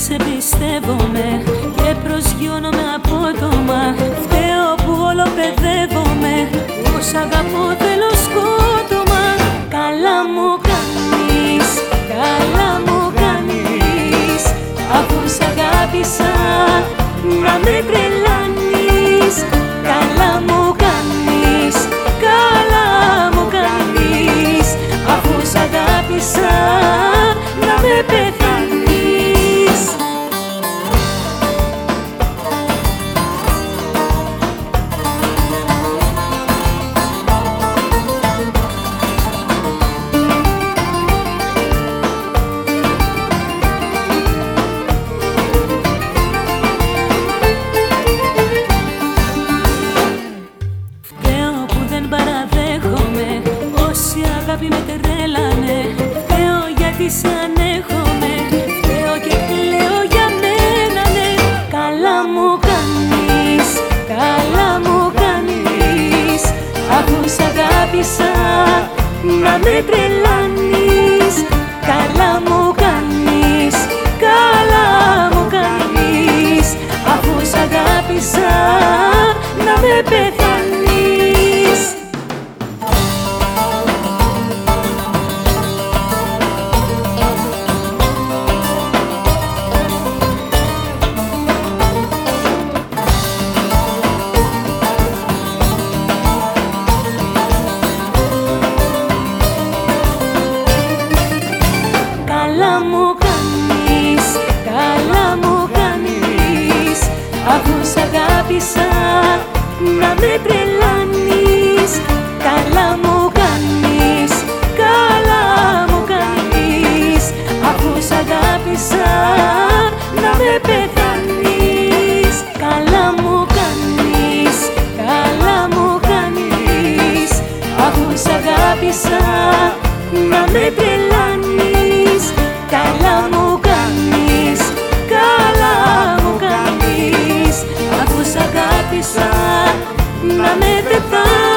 γιατί σε πιστεύομαι και προσγειώνομαι απότομα. Φταίω που όλο παιδεύομαι, πως αγαπώ θέλω σκότωμα. Καλά μου κάνεις, καλά μου κάνεις. Αφού σ' αγάπησα να με τρελάνεις αγάπη με τρέλανε. Φταίω γιατί σε ανέχομαι; Αφού σ' αγάπησα να με τρελάνεις. Καλά μου κάνεις, καλά μου κάνεις. Αφού σ' αγάπησα να με πεθάνεις. Καλά μου κάνεις, καλά μου κάνεις. Αφού σ' αγάπησα να με τρελάνεις dame de pan.